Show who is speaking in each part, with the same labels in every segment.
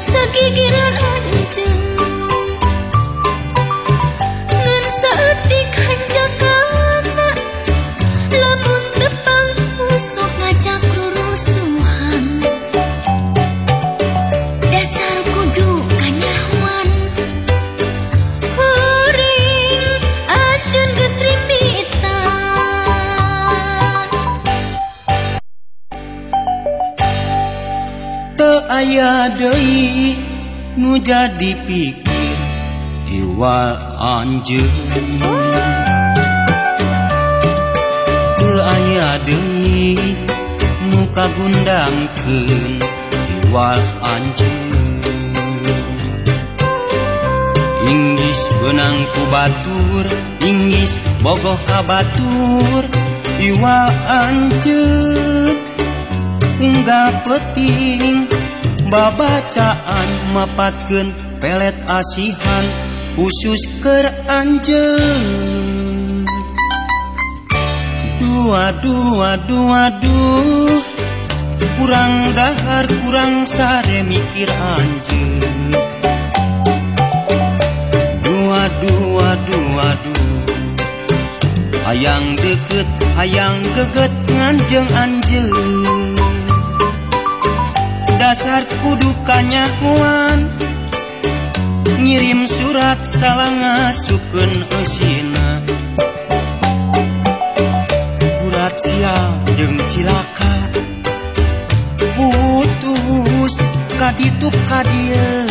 Speaker 1: segigiran aja. Ngan saat dikanjakan Lamun aya Dewi nu jadi pikir Iwa Anj aya deui muka gundang ke Iwa Anj Inggris benangku Batur Inggris Bogoh Kabatur Iwa anjeun nggak peting babacaan mapatkeun pelet asihan usus keur anjeun. Dua dua dua duh. Kurang dahar kurang sare mikir anjeun. Dua dua dua duh. Hayang deket hayang geget nganjeng anjeun. dasar kudukannya kuan. Ngirim surat salanga suken osina urat sial jeng cilaka. Putus kaditu
Speaker 2: kadia.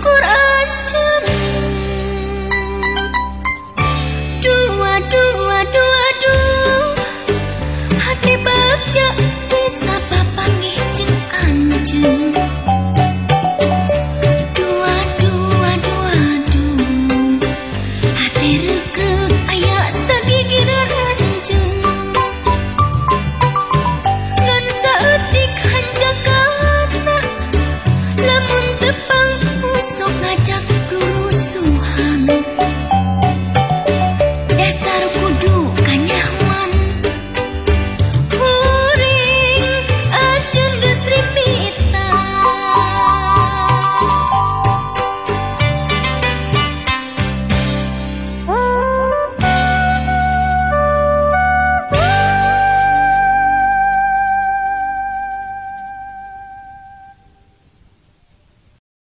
Speaker 2: corazón.